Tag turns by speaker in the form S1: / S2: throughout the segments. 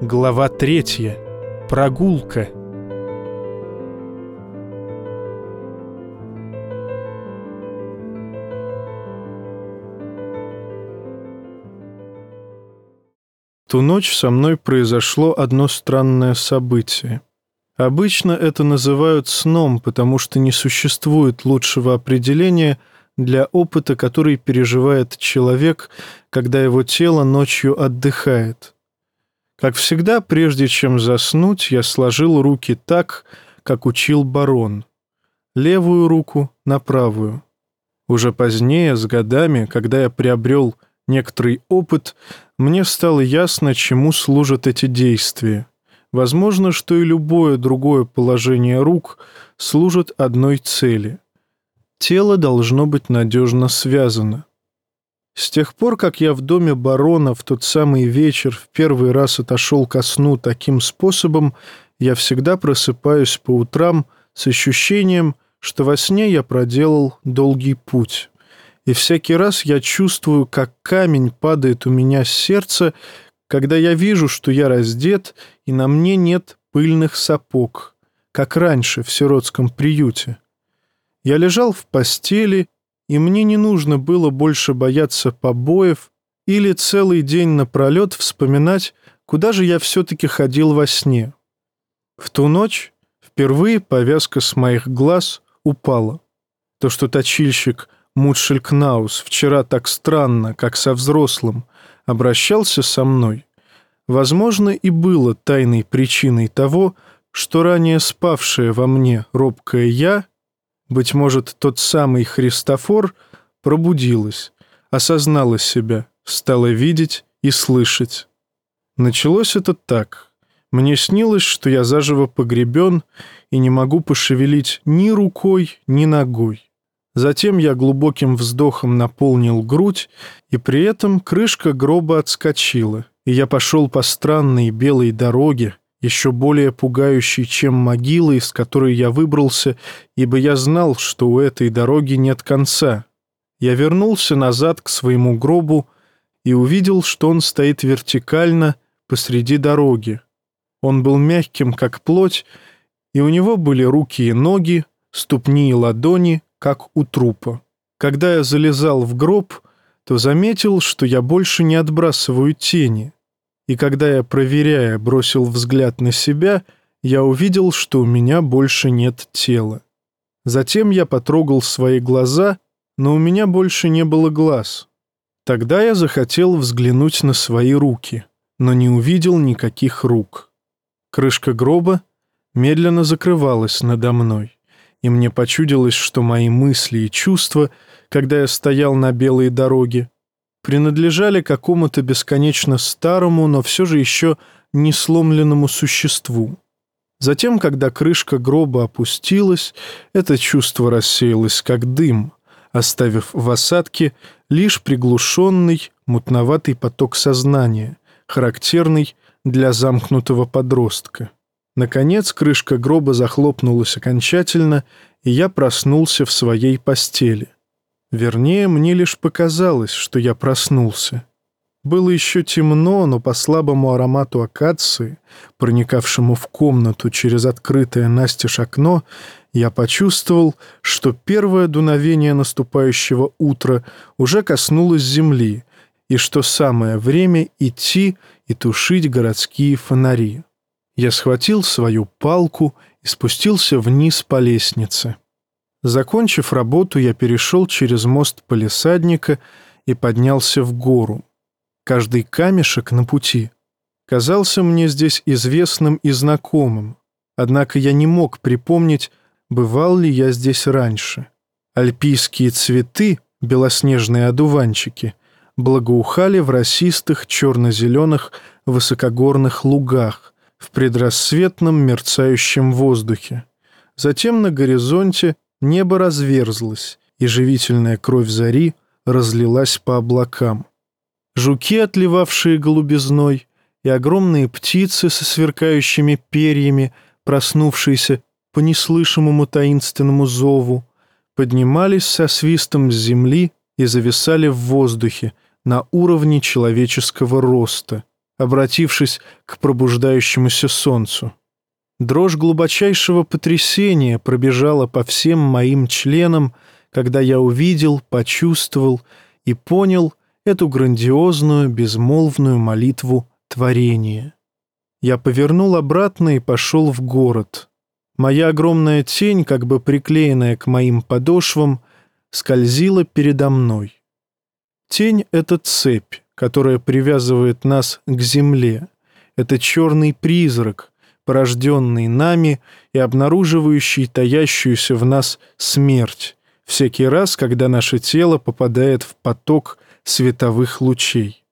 S1: Глава третья. Прогулка. Ту ночь со мной произошло одно странное событие. Обычно это называют сном, потому что не существует лучшего определения для опыта, который переживает человек, когда его тело ночью отдыхает. Как всегда, прежде чем заснуть, я сложил руки так, как учил барон. Левую руку на правую. Уже позднее, с годами, когда я приобрел некоторый опыт, мне стало ясно, чему служат эти действия. Возможно, что и любое другое положение рук служит одной цели. Тело должно быть надежно связано. С тех пор, как я в доме барона в тот самый вечер в первый раз отошел ко сну таким способом, я всегда просыпаюсь по утрам с ощущением, что во сне я проделал долгий путь и всякий раз я чувствую, как камень падает у меня с сердца, когда я вижу, что я раздет, и на мне нет пыльных сапог, как раньше в сиротском приюте. Я лежал в постели, и мне не нужно было больше бояться побоев или целый день напролет вспоминать, куда же я все-таки ходил во сне. В ту ночь впервые повязка с моих глаз упала. То, что точильщик Мутшелькнаус вчера так странно, как со взрослым, обращался со мной, возможно, и было тайной причиной того, что ранее спавшее во мне робкое «я», быть может, тот самый Христофор, пробудилась, осознала себя, стала видеть и слышать. Началось это так. Мне снилось, что я заживо погребен и не могу пошевелить ни рукой, ни ногой. Затем я глубоким вздохом наполнил грудь, и при этом крышка гроба отскочила, и я пошел по странной белой дороге, еще более пугающей, чем могила, из которой я выбрался, ибо я знал, что у этой дороги нет конца. Я вернулся назад к своему гробу и увидел, что он стоит вертикально посреди дороги. Он был мягким, как плоть, и у него были руки и ноги, ступни и ладони, как у трупа. Когда я залезал в гроб, то заметил, что я больше не отбрасываю тени. И когда я, проверяя, бросил взгляд на себя, я увидел, что у меня больше нет тела. Затем я потрогал свои глаза, но у меня больше не было глаз. Тогда я захотел взглянуть на свои руки, но не увидел никаких рук. Крышка гроба медленно закрывалась надо мной и мне почудилось, что мои мысли и чувства, когда я стоял на белой дороге, принадлежали какому-то бесконечно старому, но все же еще не сломленному существу. Затем, когда крышка гроба опустилась, это чувство рассеялось как дым, оставив в осадке лишь приглушенный, мутноватый поток сознания, характерный для замкнутого подростка. Наконец крышка гроба захлопнулась окончательно, и я проснулся в своей постели. Вернее, мне лишь показалось, что я проснулся. Было еще темно, но по слабому аромату акации, проникавшему в комнату через открытое настежь окно, я почувствовал, что первое дуновение наступающего утра уже коснулось земли, и что самое время идти и тушить городские фонари. Я схватил свою палку и спустился вниз по лестнице. Закончив работу, я перешел через мост полисадника и поднялся в гору. Каждый камешек на пути казался мне здесь известным и знакомым, однако я не мог припомнить, бывал ли я здесь раньше. Альпийские цветы, белоснежные одуванчики, благоухали в росистых черно-зеленых высокогорных лугах, в предрассветном мерцающем воздухе. Затем на горизонте небо разверзлось, и живительная кровь зари разлилась по облакам. Жуки, отливавшие голубизной, и огромные птицы со сверкающими перьями, проснувшиеся по неслышимому таинственному зову, поднимались со свистом с земли и зависали в воздухе на уровне человеческого роста, обратившись к пробуждающемуся солнцу. Дрожь глубочайшего потрясения пробежала по всем моим членам, когда я увидел, почувствовал и понял эту грандиозную, безмолвную молитву творения. Я повернул обратно и пошел в город. Моя огромная тень, как бы приклеенная к моим подошвам, скользила передо мной. Тень — это цепь, которая привязывает нас к земле. Это черный призрак, порожденный нами и обнаруживающий таящуюся в нас смерть, всякий раз, когда наше тело попадает в поток световых лучей.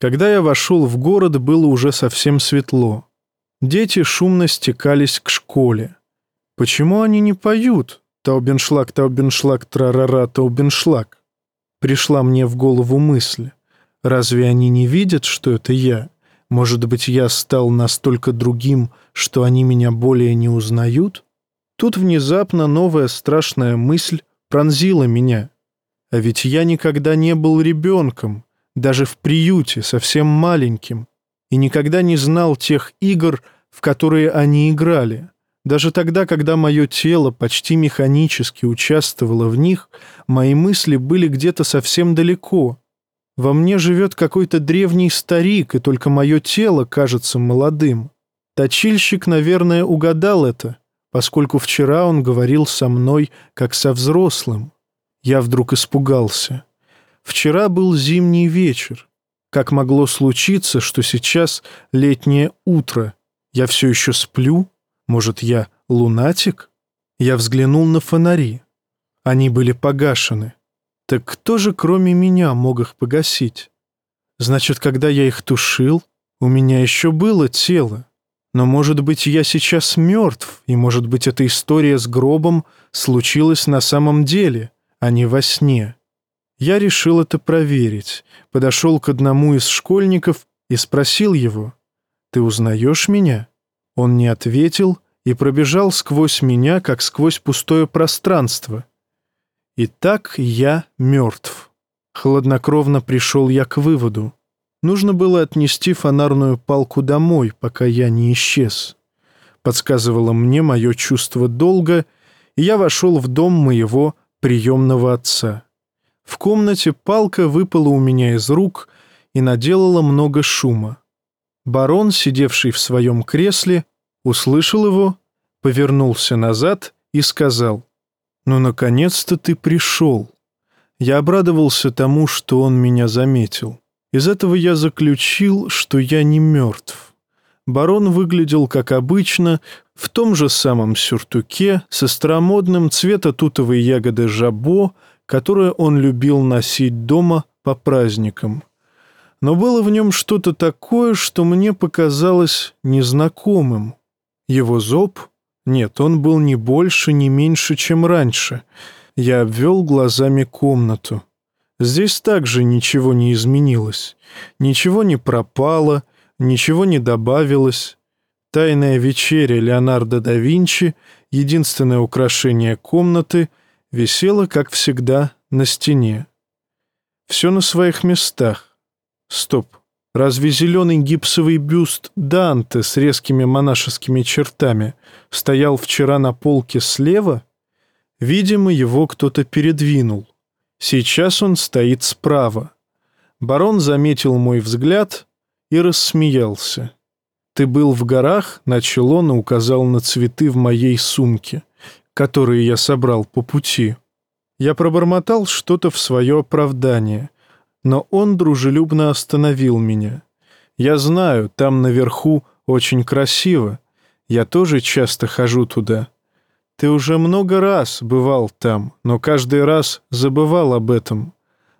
S1: Когда я вошел в город, было уже совсем светло. Дети шумно стекались к школе. Почему они не поют? Таубеншлаг, таубеншлаг, трарара, таубеншлаг. Пришла мне в голову мысль. Разве они не видят, что это я? Может быть, я стал настолько другим, что они меня более не узнают? Тут внезапно новая страшная мысль пронзила меня. А ведь я никогда не был ребенком, даже в приюте, совсем маленьким, и никогда не знал тех игр, в которые они играли. Даже тогда, когда мое тело почти механически участвовало в них, мои мысли были где-то совсем далеко. Во мне живет какой-то древний старик, и только мое тело кажется молодым. Точильщик, наверное, угадал это, поскольку вчера он говорил со мной, как со взрослым. Я вдруг испугался. Вчера был зимний вечер. Как могло случиться, что сейчас летнее утро? Я все еще сплю? Может, я лунатик? Я взглянул на фонари. Они были погашены. Так кто же, кроме меня, мог их погасить? Значит, когда я их тушил, у меня еще было тело. Но, может быть, я сейчас мертв, и, может быть, эта история с гробом случилась на самом деле, а не во сне. Я решил это проверить, подошел к одному из школьников и спросил его, «Ты узнаешь меня?» Он не ответил и пробежал сквозь меня, как сквозь пустое пространство. И так я мертв. Хладнокровно пришел я к выводу. Нужно было отнести фонарную палку домой, пока я не исчез. Подсказывало мне мое чувство долга, и я вошел в дом моего приемного отца. В комнате палка выпала у меня из рук и наделала много шума. Барон, сидевший в своем кресле, услышал его, повернулся назад и сказал, «Ну, наконец-то ты пришел». Я обрадовался тому, что он меня заметил. Из этого я заключил, что я не мертв. Барон выглядел, как обычно, в том же самом сюртуке, со старомодным цвета тутовой ягоды жабо, которое он любил носить дома по праздникам. Но было в нем что-то такое, что мне показалось незнакомым. Его зоб? Нет, он был не больше, не меньше, чем раньше. Я обвел глазами комнату. Здесь также ничего не изменилось. Ничего не пропало, ничего не добавилось. Тайная вечеря Леонардо да Винчи, единственное украшение комнаты — висела, как всегда, на стене. Все на своих местах. Стоп. Разве зеленый гипсовый бюст Данте с резкими монашескими чертами стоял вчера на полке слева? Видимо, его кто-то передвинул. Сейчас он стоит справа. Барон заметил мой взгляд и рассмеялся. «Ты был в горах?» — начал он и указал на цветы в моей сумке которые я собрал по пути. Я пробормотал что-то в свое оправдание, но он дружелюбно остановил меня. Я знаю, там наверху очень красиво. Я тоже часто хожу туда. Ты уже много раз бывал там, но каждый раз забывал об этом.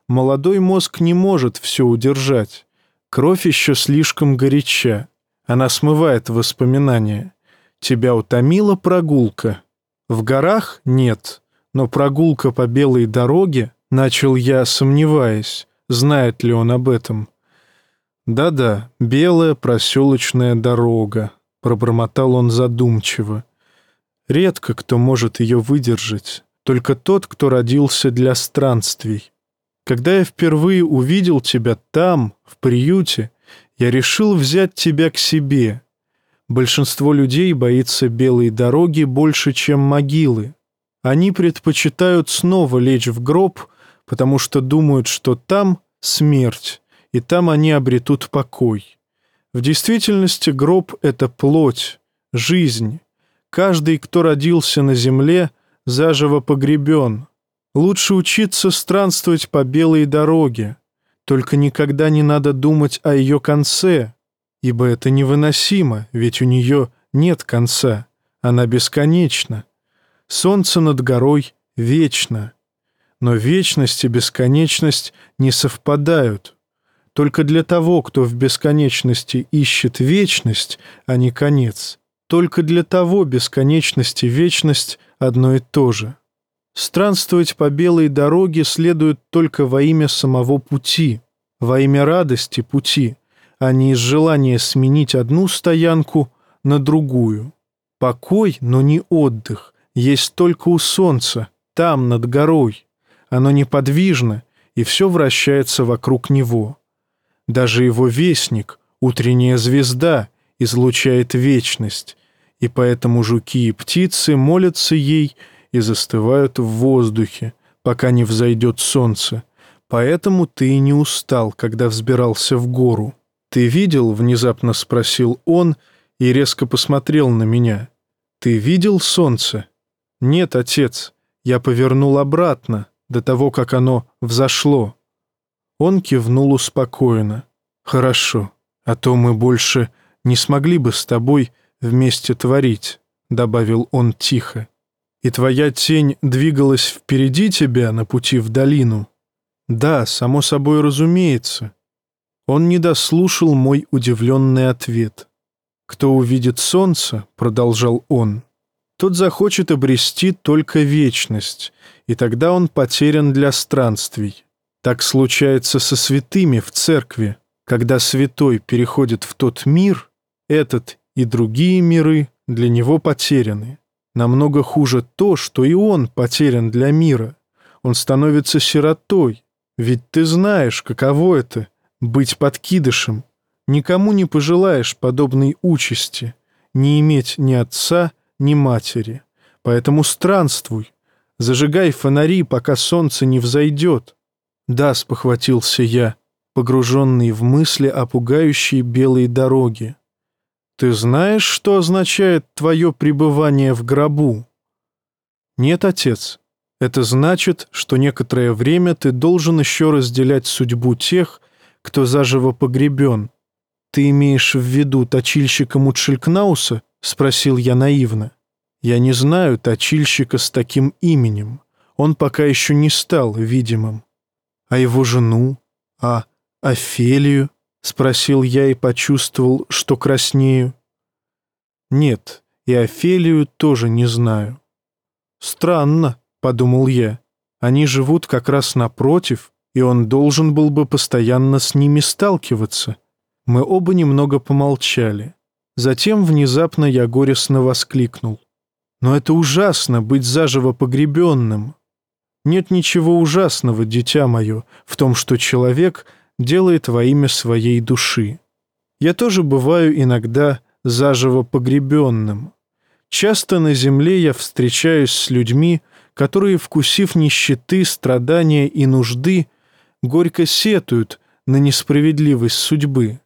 S1: Молодой мозг не может все удержать. Кровь еще слишком горяча. Она смывает воспоминания. Тебя утомила прогулка. В горах нет, но прогулка по белой дороге, начал я, сомневаясь, знает ли он об этом. «Да-да, белая проселочная дорога», — пробормотал он задумчиво. «Редко кто может ее выдержать, только тот, кто родился для странствий. Когда я впервые увидел тебя там, в приюте, Я решил взять тебя к себе. Большинство людей боится белой дороги больше, чем могилы. Они предпочитают снова лечь в гроб, потому что думают, что там смерть, и там они обретут покой. В действительности гроб — это плоть, жизнь. Каждый, кто родился на земле, заживо погребен. Лучше учиться странствовать по белой дороге. Только никогда не надо думать о ее конце, ибо это невыносимо, ведь у нее нет конца, она бесконечна. Солнце над горой вечно. Но вечность и бесконечность не совпадают. Только для того, кто в бесконечности ищет вечность, а не конец. Только для того бесконечность и вечность одно и то же. Странствовать по белой дороге следует только во имя самого пути, во имя радости пути, а не из желания сменить одну стоянку на другую. Покой, но не отдых, есть только у солнца, там, над горой. Оно неподвижно, и все вращается вокруг него. Даже его вестник, утренняя звезда, излучает вечность, и поэтому жуки и птицы молятся ей и застывают в воздухе, пока не взойдет солнце. Поэтому ты и не устал, когда взбирался в гору. «Ты видел?» — внезапно спросил он и резко посмотрел на меня. «Ты видел солнце?» «Нет, отец, я повернул обратно, до того, как оно взошло». Он кивнул успокоенно. «Хорошо, а то мы больше не смогли бы с тобой вместе творить», — добавил он тихо. «И твоя тень двигалась впереди тебя на пути в долину?» «Да, само собой разумеется». Он не дослушал мой удивленный ответ. «Кто увидит солнце?» — продолжал он тот захочет обрести только вечность, и тогда он потерян для странствий. Так случается со святыми в церкви. Когда святой переходит в тот мир, этот и другие миры для него потеряны. Намного хуже то, что и он потерян для мира. Он становится сиротой, ведь ты знаешь, каково это — быть подкидышем. Никому не пожелаешь подобной участи, не иметь ни отца, ни матери. Поэтому странствуй, зажигай фонари, пока солнце не взойдет. Да, спохватился я, погруженный в мысли о пугающей белой дороге. Ты знаешь, что означает твое пребывание в гробу? Нет, отец. Это значит, что некоторое время ты должен еще разделять судьбу тех, кто заживо погребен. Ты имеешь в виду точильщика Мутшелькнауса? — спросил я наивно. «Я не знаю точильщика с таким именем. Он пока еще не стал видимым. А его жену? А Офелию?» — спросил я и почувствовал, что краснею. «Нет, и Офелию тоже не знаю». «Странно», — подумал я. «Они живут как раз напротив, и он должен был бы постоянно с ними сталкиваться». Мы оба немного помолчали. Затем внезапно я горестно воскликнул. «Но это ужасно, быть заживо погребенным!» «Нет ничего ужасного, дитя мое, в том, что человек делает во имя своей души. Я тоже бываю иногда заживо погребенным. Часто на земле я встречаюсь с людьми, которые, вкусив нищеты, страдания и нужды, горько сетуют на несправедливость судьбы.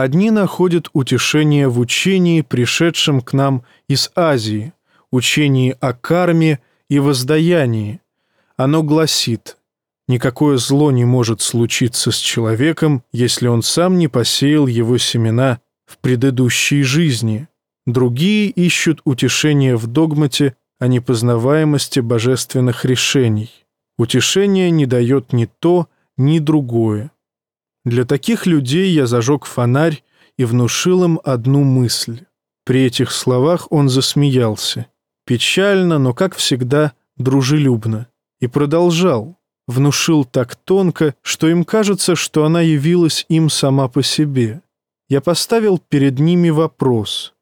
S1: Одни находят утешение в учении, пришедшем к нам из Азии, учении о карме и воздаянии. Оно гласит, никакое зло не может случиться с человеком, если он сам не посеял его семена в предыдущей жизни. Другие ищут утешение в догмате о непознаваемости божественных решений. Утешение не дает ни то, ни другое. Для таких людей я зажег фонарь и внушил им одну мысль. При этих словах он засмеялся. Печально, но, как всегда, дружелюбно. И продолжал. Внушил так тонко, что им кажется, что она явилась им сама по себе. Я поставил перед ними вопрос.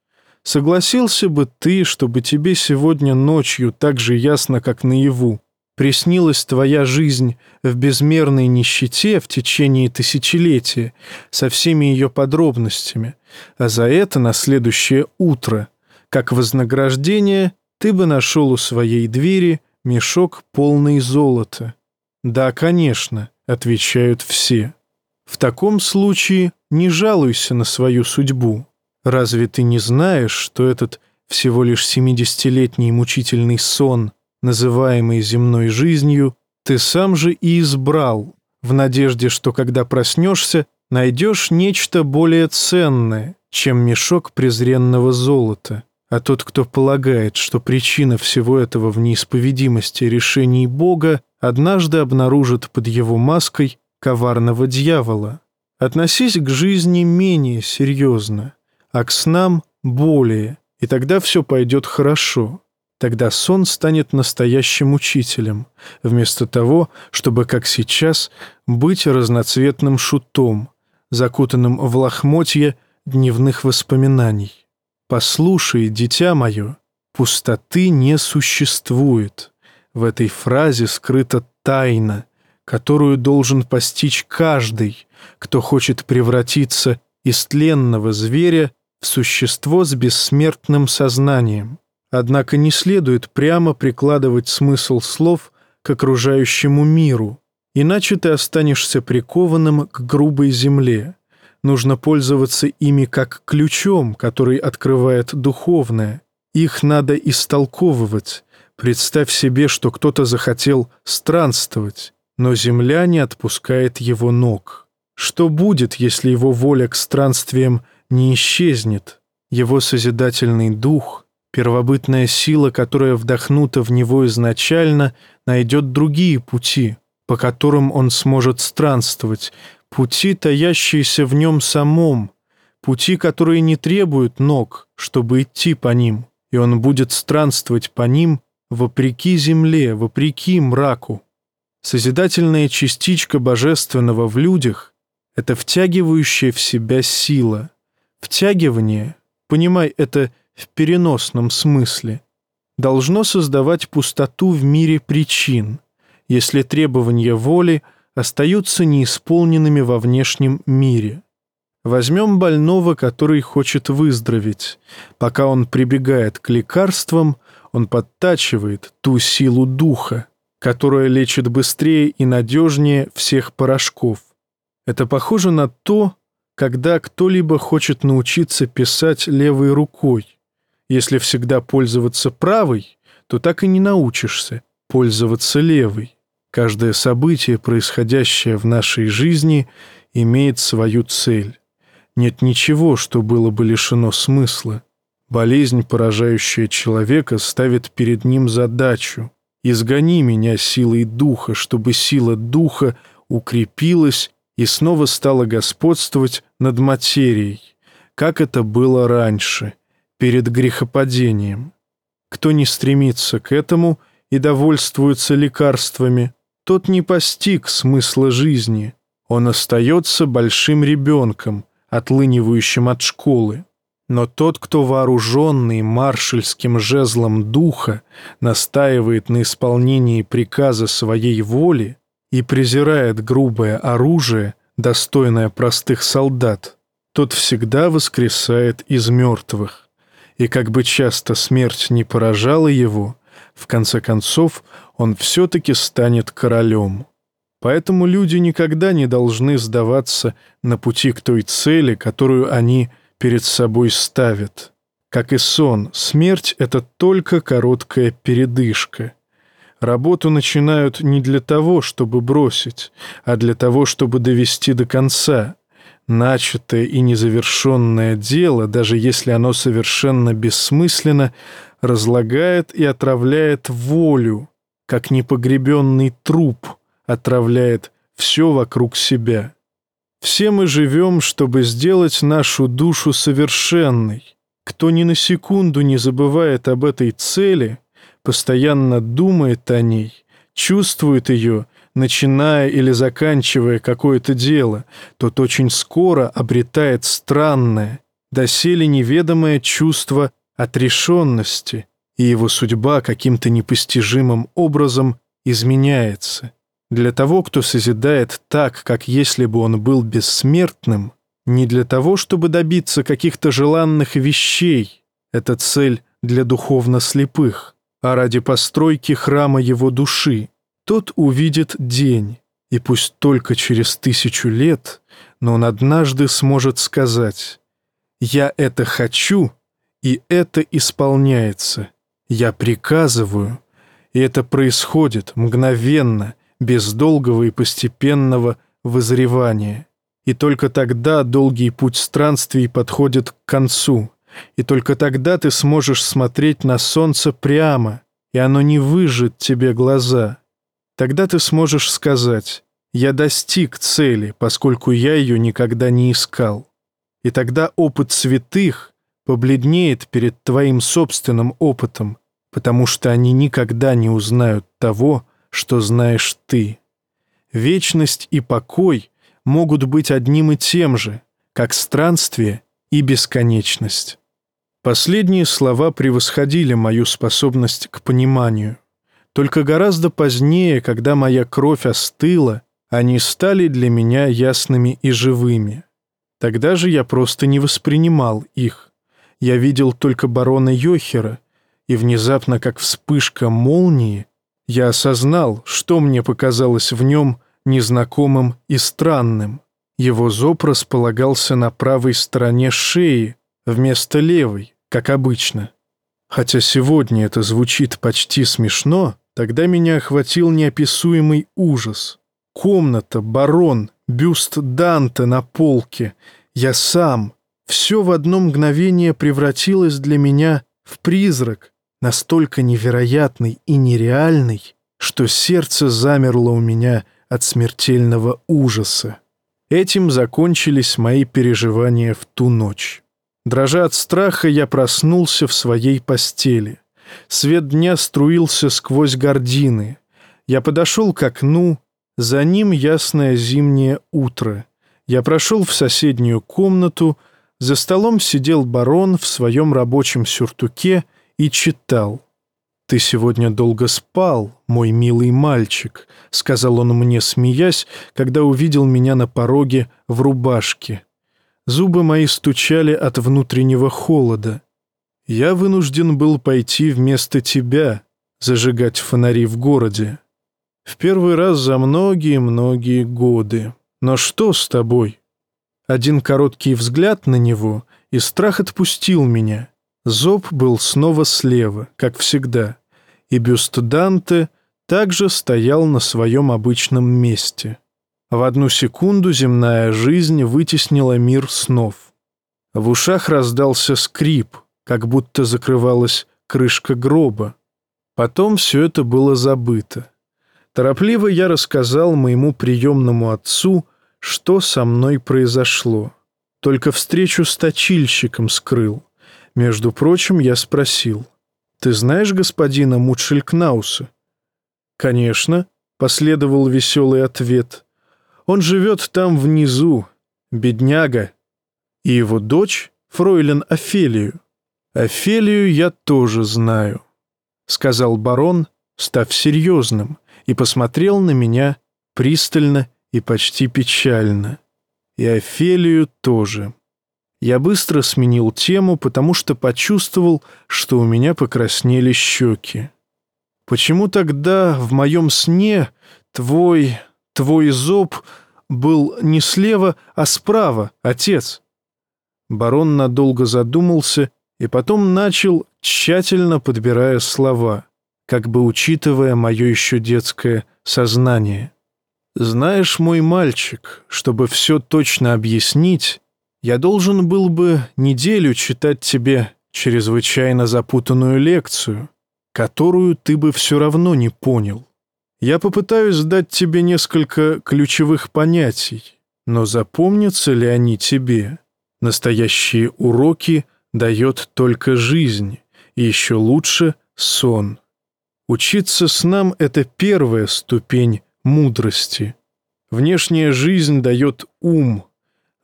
S1: Согласился бы ты, чтобы тебе сегодня ночью так же ясно, как наяву, приснилась твоя жизнь в безмерной нищете в течение тысячелетия со всеми ее подробностями, а за это на следующее утро, как вознаграждение, ты бы нашел у своей двери мешок полный золота. Да, конечно, отвечают все. В таком случае не жалуйся на свою судьбу. Разве ты не знаешь, что этот всего лишь семидесятилетний мучительный сон, называемый земной жизнью, ты сам же и избрал, в надежде, что когда проснешься, найдешь нечто более ценное, чем мешок презренного золота. А тот, кто полагает, что причина всего этого в неисповедимости решений Бога, однажды обнаружит под его маской коварного дьявола. Относись к жизни менее серьезно, а к снам более, и тогда все пойдет хорошо. Тогда сон станет настоящим учителем, вместо того, чтобы, как сейчас, быть разноцветным шутом, закутанным в лохмотье дневных воспоминаний. «Послушай, дитя мое, пустоты не существует». В этой фразе скрыта тайна, которую должен постичь каждый, кто хочет превратиться из тленного зверя в существо с бессмертным сознанием. Однако не следует прямо прикладывать смысл слов к окружающему миру, иначе ты останешься прикованным к грубой земле. Нужно пользоваться ими как ключом, который открывает духовное. Их надо истолковывать. Представь себе, что кто-то захотел странствовать, но земля не отпускает его ног. Что будет, если его воля к странствиям не исчезнет? Его созидательный дух, первобытная сила, которая вдохнута в него изначально, найдет другие пути, по которым он сможет странствовать, пути, таящиеся в нем самом, пути, которые не требуют ног, чтобы идти по ним, и он будет странствовать по ним вопреки земле, вопреки мраку. Созидательная частичка божественного в людях — это втягивающая в себя сила. Втягивание, понимай это в переносном смысле, должно создавать пустоту в мире причин, если требования воли — остаются неисполненными во внешнем мире. Возьмем больного, который хочет выздороветь. Пока он прибегает к лекарствам, он подтачивает ту силу духа, которая лечит быстрее и надежнее всех порошков. Это похоже на то, когда кто-либо хочет научиться писать левой рукой. Если всегда пользоваться правой, то так и не научишься пользоваться левой. Каждое событие, происходящее в нашей жизни, имеет свою цель. Нет ничего, что было бы лишено смысла. Болезнь, поражающая человека, ставит перед ним задачу «Изгони меня силой духа, чтобы сила духа укрепилась и снова стала господствовать над материей, как это было раньше, перед грехопадением. Кто не стремится к этому и довольствуется лекарствами, тот не постиг смысла жизни. Он остается большим ребенком, отлынивающим от школы. Но тот, кто вооруженный маршальским жезлом духа настаивает на исполнении приказа своей воли и презирает грубое оружие, достойное простых солдат, тот всегда воскресает из мертвых. И как бы часто смерть не поражала его, в конце концов он все-таки станет королем. Поэтому люди никогда не должны сдаваться на пути к той цели, которую они перед собой ставят. Как и сон, смерть — это только короткая передышка. Работу начинают не для того, чтобы бросить, а для того, чтобы довести до конца. Начатое и незавершенное дело, даже если оно совершенно бессмысленно, разлагает и отравляет волю, как непогребенный труп отравляет все вокруг себя. Все мы живем, чтобы сделать нашу душу совершенной. Кто ни на секунду не забывает об этой цели, постоянно думает о ней, чувствует ее, начиная или заканчивая какое-то дело, тот очень скоро обретает странное, доселе неведомое чувство отрешенности, и его судьба каким-то непостижимым образом изменяется. Для того, кто созидает так, как если бы он был бессмертным, не для того, чтобы добиться каких-то желанных вещей, это цель для духовно слепых, а ради постройки храма его души, тот увидит день, и пусть только через тысячу лет, но он однажды сможет сказать «Я это хочу, и это исполняется. Я приказываю, и это происходит мгновенно, без долгого и постепенного вызревания. И только тогда долгий путь странствий подходит к концу, и только тогда ты сможешь смотреть на солнце прямо, и оно не выжжет тебе глаза. Тогда ты сможешь сказать «Я достиг цели, поскольку я ее никогда не искал». И тогда опыт святых побледнеет перед твоим собственным опытом, потому что они никогда не узнают того, что знаешь ты. Вечность и покой могут быть одним и тем же, как странствие и бесконечность. Последние слова превосходили мою способность к пониманию. Только гораздо позднее, когда моя кровь остыла, они стали для меня ясными и живыми. Тогда же я просто не воспринимал их. Я видел только барона Йохера, и внезапно, как вспышка молнии, я осознал, что мне показалось в нем незнакомым и странным. Его зоб располагался на правой стороне шеи, вместо левой, как обычно. Хотя сегодня это звучит почти смешно, тогда меня охватил неописуемый ужас. Комната, барон, бюст Данте на полке, я сам. Все в одно мгновение превратилось для меня в призрак, настолько невероятный и нереальный, что сердце замерло у меня от смертельного ужаса. Этим закончились мои переживания в ту ночь. Дрожа от страха, я проснулся в своей постели. Свет дня струился сквозь гардины. Я подошел к окну, за ним ясное зимнее утро. Я прошел в соседнюю комнату, за столом сидел барон в своем рабочем сюртуке и читал. «Ты сегодня долго спал, мой милый мальчик», — сказал он мне, смеясь, когда увидел меня на пороге в рубашке. Зубы мои стучали от внутреннего холода. Я вынужден был пойти вместо тебя, зажигать фонари в городе. В первый раз за многие-многие годы. Но что с тобой? Один короткий взгляд на него, и страх отпустил меня. Зоб был снова слева, как всегда, и бюст Данте также стоял на своем обычном месте. В одну секунду земная жизнь вытеснила мир снов. В ушах раздался скрип, как будто закрывалась крышка гроба. Потом все это было забыто. Торопливо я рассказал моему приемному отцу, что со мной произошло. Только встречу с точильщиком скрыл. Между прочим, я спросил, «Ты знаешь господина Мутшелькнауса?» «Конечно», — последовал веселый ответ. «Он живет там внизу, бедняга. И его дочь, фройлен Офелию. Офелию я тоже знаю», — сказал барон, став серьезным, и посмотрел на меня пристально и почти печально. И Офелию тоже. Я быстро сменил тему, потому что почувствовал, что у меня покраснели щеки. Почему тогда в моем сне твой, твой зоб был не слева, а справа, отец? Барон надолго задумался и потом начал, тщательно подбирая слова, как бы учитывая мое еще детское сознание. «Знаешь, мой мальчик, чтобы все точно объяснить, я должен был бы неделю читать тебе чрезвычайно запутанную лекцию, которую ты бы все равно не понял. Я попытаюсь дать тебе несколько ключевых понятий, но запомнятся ли они тебе? Настоящие уроки дает только жизнь, и еще лучше сон. Учиться снам — это первая ступень мудрости. Внешняя жизнь дает ум,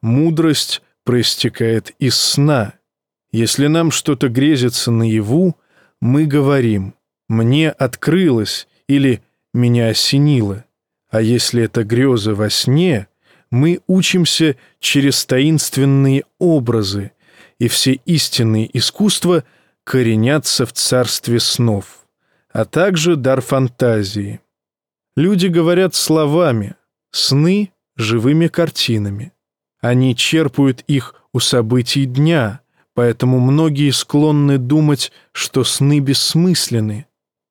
S1: мудрость проистекает из сна. Если нам что-то грезится наяву, мы говорим «мне открылось» или меня осенило. А если это грезы во сне, мы учимся через таинственные образы, и все истинные искусства коренятся в царстве снов, а также дар фантазии. Люди говорят словами, сны — живыми картинами. Они черпают их у событий дня, поэтому многие склонны думать, что сны бессмысленны.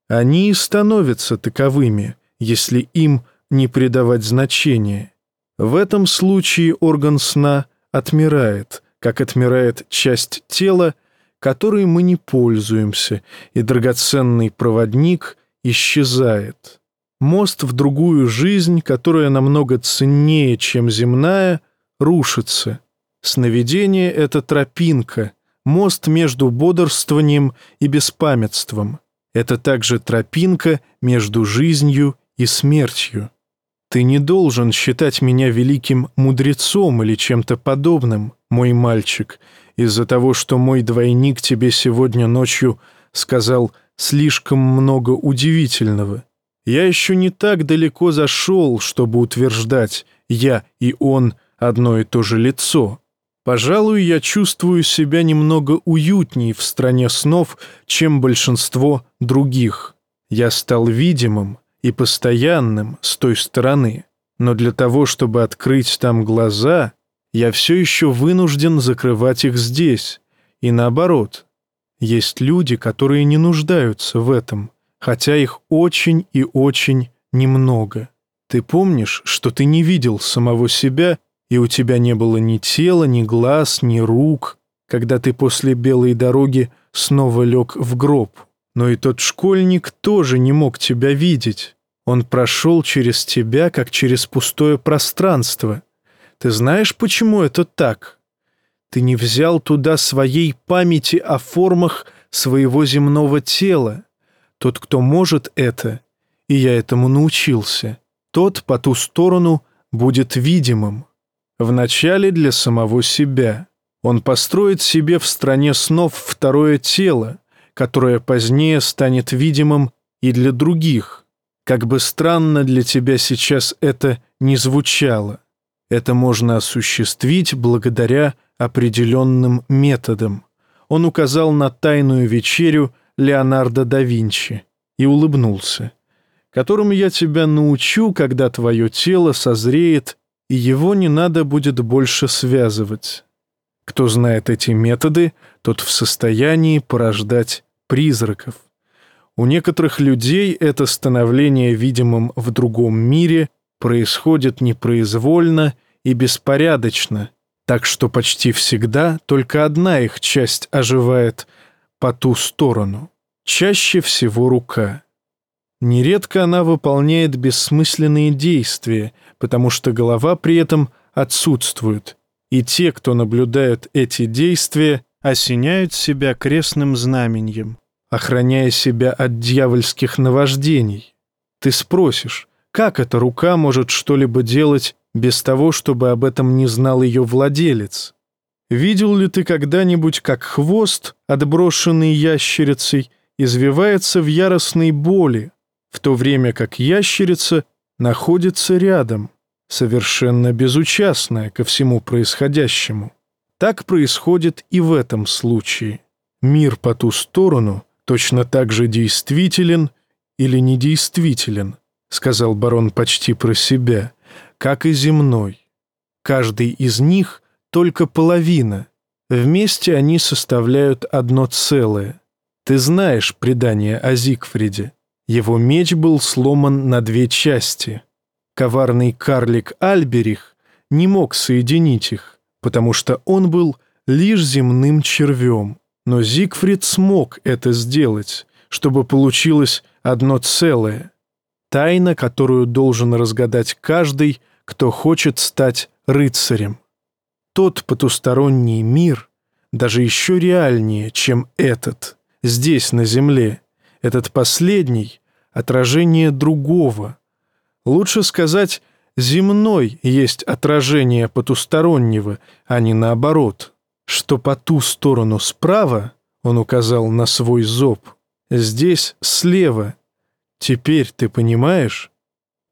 S1: Они и становятся таковыми, если им не придавать значения. В этом случае орган сна отмирает, как отмирает часть тела, которой мы не пользуемся, и драгоценный проводник исчезает. Мост в другую жизнь, которая намного ценнее, чем земная, рушится. Сновидение — это тропинка, мост между бодрствованием и беспамятством. Это также тропинка между жизнью и смертью. Ты не должен считать меня великим мудрецом или чем-то подобным, мой мальчик, из-за того, что мой двойник тебе сегодня ночью сказал слишком много удивительного. Я еще не так далеко зашел, чтобы утверждать, я и он одно и то же лицо. Пожалуй, я чувствую себя немного уютней в стране снов, чем большинство других. Я стал видимым и постоянным с той стороны, но для того, чтобы открыть там глаза, я все еще вынужден закрывать их здесь, и наоборот. Есть люди, которые не нуждаются в этом, хотя их очень и очень немного. Ты помнишь, что ты не видел самого себя, и у тебя не было ни тела, ни глаз, ни рук, когда ты после белой дороги снова лег в гроб. Но и тот школьник тоже не мог тебя видеть. Он прошел через тебя, как через пустое пространство. Ты знаешь, почему это так? Ты не взял туда своей памяти о формах своего земного тела. Тот, кто может это, и я этому научился, тот по ту сторону будет видимым. Вначале для самого себя. Он построит себе в стране снов второе тело, которое позднее станет видимым и для других. Как бы странно для тебя сейчас это не звучало, это можно осуществить благодаря определенным методам. Он указал на тайную вечерю Леонардо да Винчи и улыбнулся, которым я тебя научу, когда твое тело созреет, и его не надо будет больше связывать. Кто знает эти методы, тот в состоянии порождать призраков. У некоторых людей это становление видимым в другом мире происходит непроизвольно и беспорядочно, так что почти всегда только одна их часть оживает по ту сторону чаще всего рука. Нередко она выполняет бессмысленные действия, потому что голова при этом отсутствует, и те, кто наблюдают эти действия, осеняют себя крестным знаменем, охраняя себя от дьявольских наваждений. Ты спросишь, как эта рука может что-либо делать без того, чтобы об этом не знал ее владелец? Видел ли ты когда-нибудь, как хвост, отброшенный ящерицей, извивается в яростной боли, в то время как ящерица находится рядом, совершенно безучастная ко всему происходящему. Так происходит и в этом случае. Мир по ту сторону точно так же действителен или недействителен, сказал барон почти про себя, как и земной. Каждый из них только половина. Вместе они составляют одно целое. Ты знаешь предание о Зигфриде. Его меч был сломан на две части. Коварный карлик Альберих не мог соединить их, потому что он был лишь земным червем. Но Зигфрид смог это сделать, чтобы получилось одно целое. Тайна, которую должен разгадать каждый, кто хочет стать рыцарем. Тот потусторонний мир даже еще реальнее, чем этот – здесь, на земле. Этот последний — отражение другого. Лучше сказать, земной есть отражение потустороннего, а не наоборот. Что по ту сторону справа, он указал на свой зоб, здесь слева. Теперь ты понимаешь?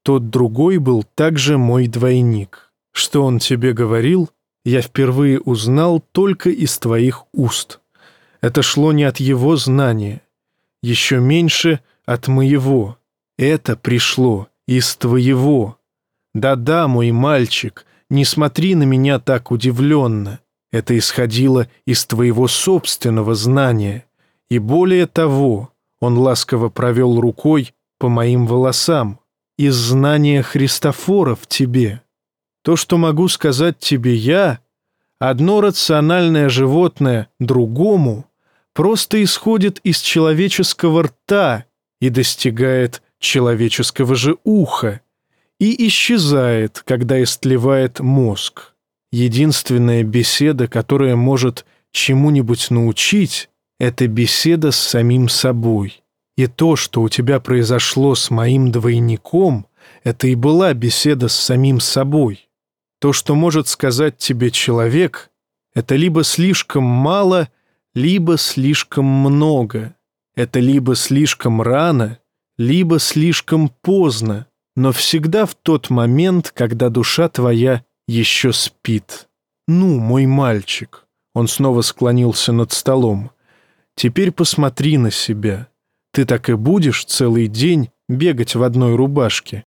S1: Тот другой был также мой двойник. Что он тебе говорил, я впервые узнал только из твоих уст. Это шло не от его знания, еще меньше от моего. Это пришло из твоего. Да-да, мой мальчик, не смотри на меня так удивленно. Это исходило из твоего собственного знания. И более того, он ласково провел рукой по моим волосам, из знания Христофора в тебе. То, что могу сказать тебе я, одно рациональное животное другому просто исходит из человеческого рта и достигает человеческого же уха и исчезает, когда истлевает мозг. Единственная беседа, которая может чему-нибудь научить, это беседа с самим собой. И то, что у тебя произошло с моим двойником, это и была беседа с самим собой. То, что может сказать тебе человек, это либо слишком мало, либо слишком много. Это либо слишком рано, либо слишком поздно, но всегда в тот момент, когда душа твоя еще спит. Ну, мой мальчик, он снова склонился над столом, теперь посмотри на себя. Ты так и будешь целый день бегать в одной рубашке?